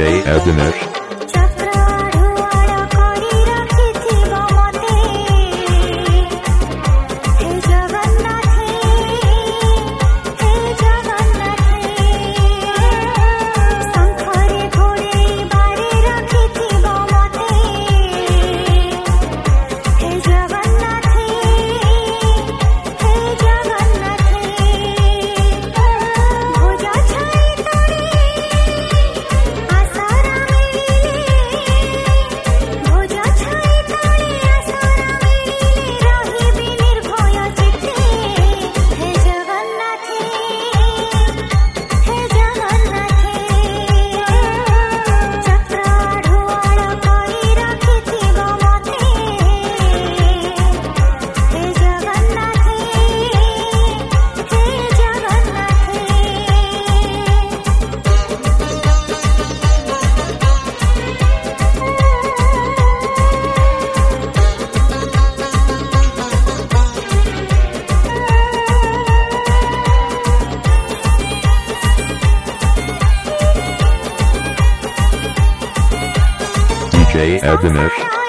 Evanesh. DJ Evanesh.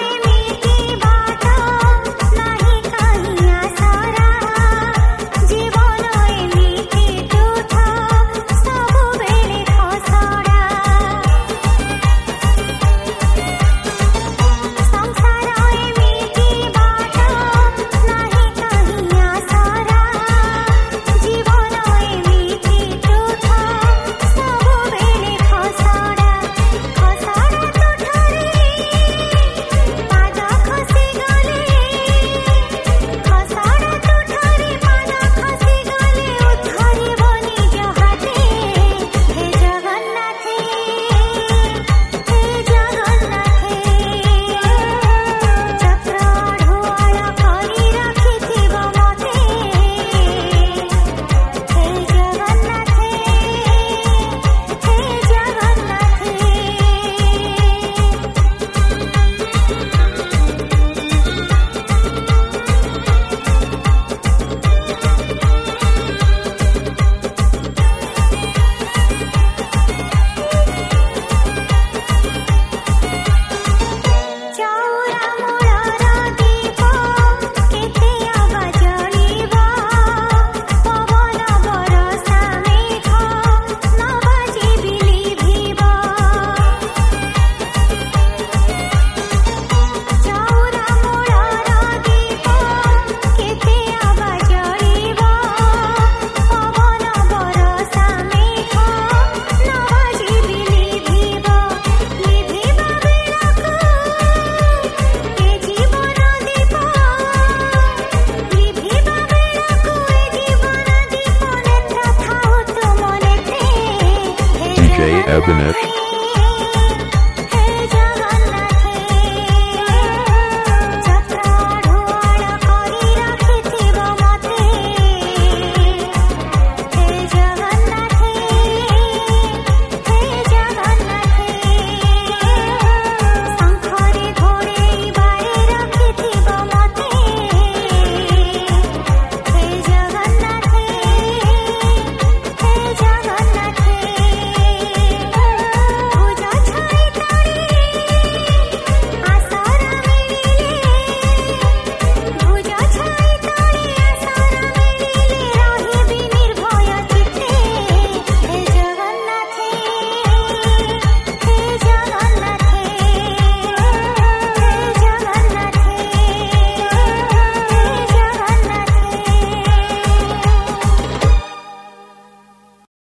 J. Ebenezer.